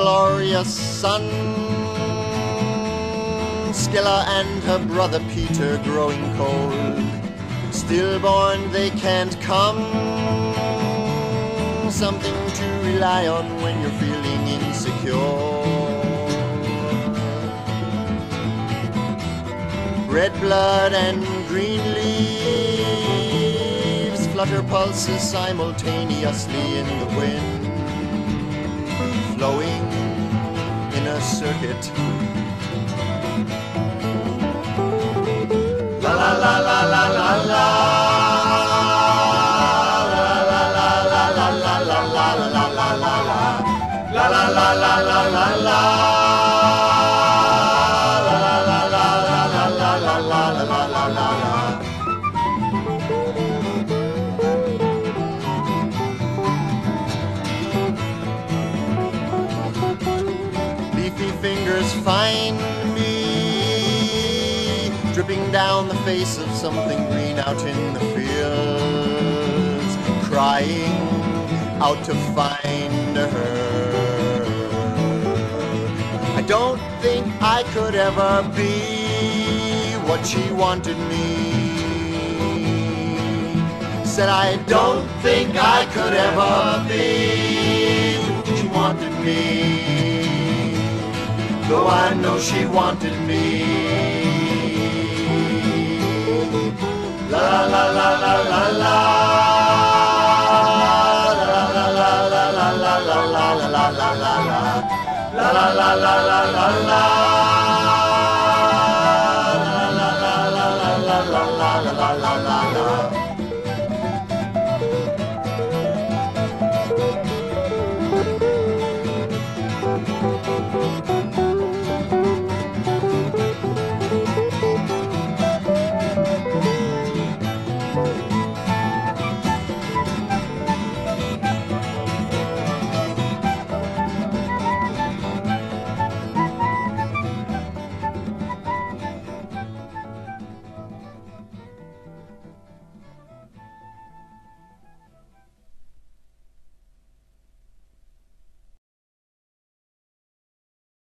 glorious sun. Skilla and her brother Peter growing cold. Stillborn, they can't come. Something to rely on when you're feeling insecure. Red blood and green leaves flutter pulses simultaneously in the wind, a circuit. La la la la la la la. La la la la la la la. Fingers find me dripping down the face of something green out in the fields, crying out to find her. I don't think I could ever be what she wanted me. Said I don't think I could ever be what she wanted me. Though I know she wanted me. La la la la la la. La la la la la la la la la la la la la la la